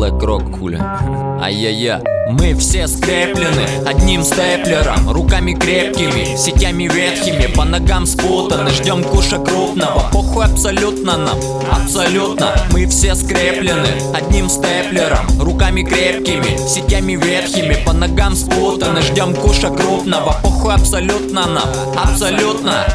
Black Rock, хуля Ай-я-я Мы все скреплены одним степлером Руками крепкими, сетями ветхими По ногам спутаны, ждем куша крупного. Похуй абсолютно нам, абсолютно. Мы все скреплены одним степлером Руками крепкими, сетями ветхими По ногам спутаны, ждем куша крупного. Похуй абсолютно нам, абсолютно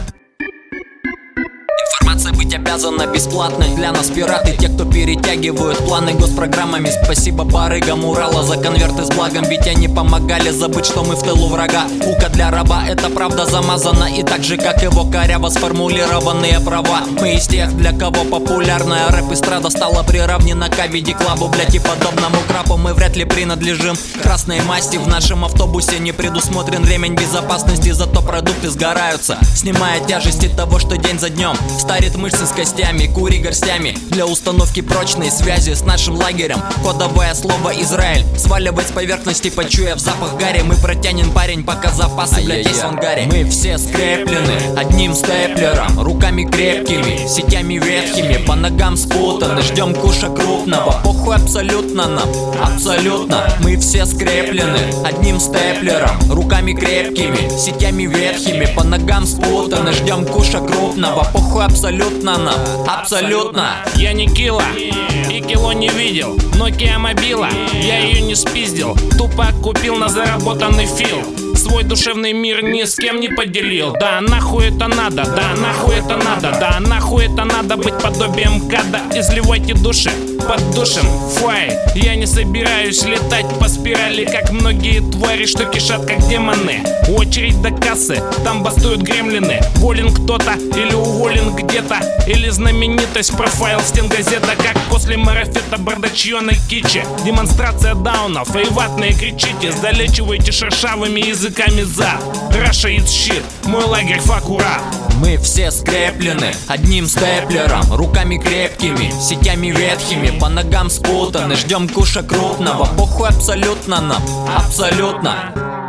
Информация быть обязана бесплатной Для нас пираты, те, кто перетягивают планы госпрограммами. Спасибо барыгам Урала за конверты с благом Ведь они помогали забыть, что мы в тылу врага. Ука для раба, это правда замазана И так же, как его коряво сформулированные права. Мы из тех, для кого популярная рэп-эстрада Стала приравнена к Авиди Клабу Блять, и подобному крапу мы вряд ли принадлежим. Красной масти в нашем автобусе не предусмотрен ремень безопасности Зато продукты сгораются. Снимая тяжести того, что день за днем Старит мышцы с костями, кури горстями. Для установки прочной связи с нашим лагерем. Кодовое слово Израиль Сваливать с поверхности, почуяв запах гари. Мы протянем парень, пока запасы, блядь, есть в ангаре Мы все скреплены одним степлером. Руками крепкими, сетями ветхими. По ногам спутаны, ждем куша крупного. Похуй абсолютно нам, абсолютно. Мы все скреплены одним степлером. Руками крепкими, сетями ветхими. По ногам спутаны, ждем куша крупного. Похуй абсолютно нам, абсолютно. Я не кило и кило не видел. Nokia мобила, я ее не спиздил. Тупо купил на заработанный фил Свой душевный мир ни с кем не поделил. Да нахуй это надо, да нахуй это надо Да нахуй это надо быть подобием када. Изливайте души под душем Фай, я не собираюсь летать по спирали Как многие твари, что кишат как демоны. Очередь до кассы, там бастуют гремлины. Волен кто-то или уволен где-то Или знаменитость профайл стен газета Как после марафета бардачьеной кичи Демонстрация даунов и ватные кричите Залечивайте шершавыми языками за. Раша is shit, мой лагерь факура. Мы все скреплены одним степлером Руками крепкими, сетями ветхими По ногам спутаны, ждем куша крупного Похуй абсолютно нам, абсолютно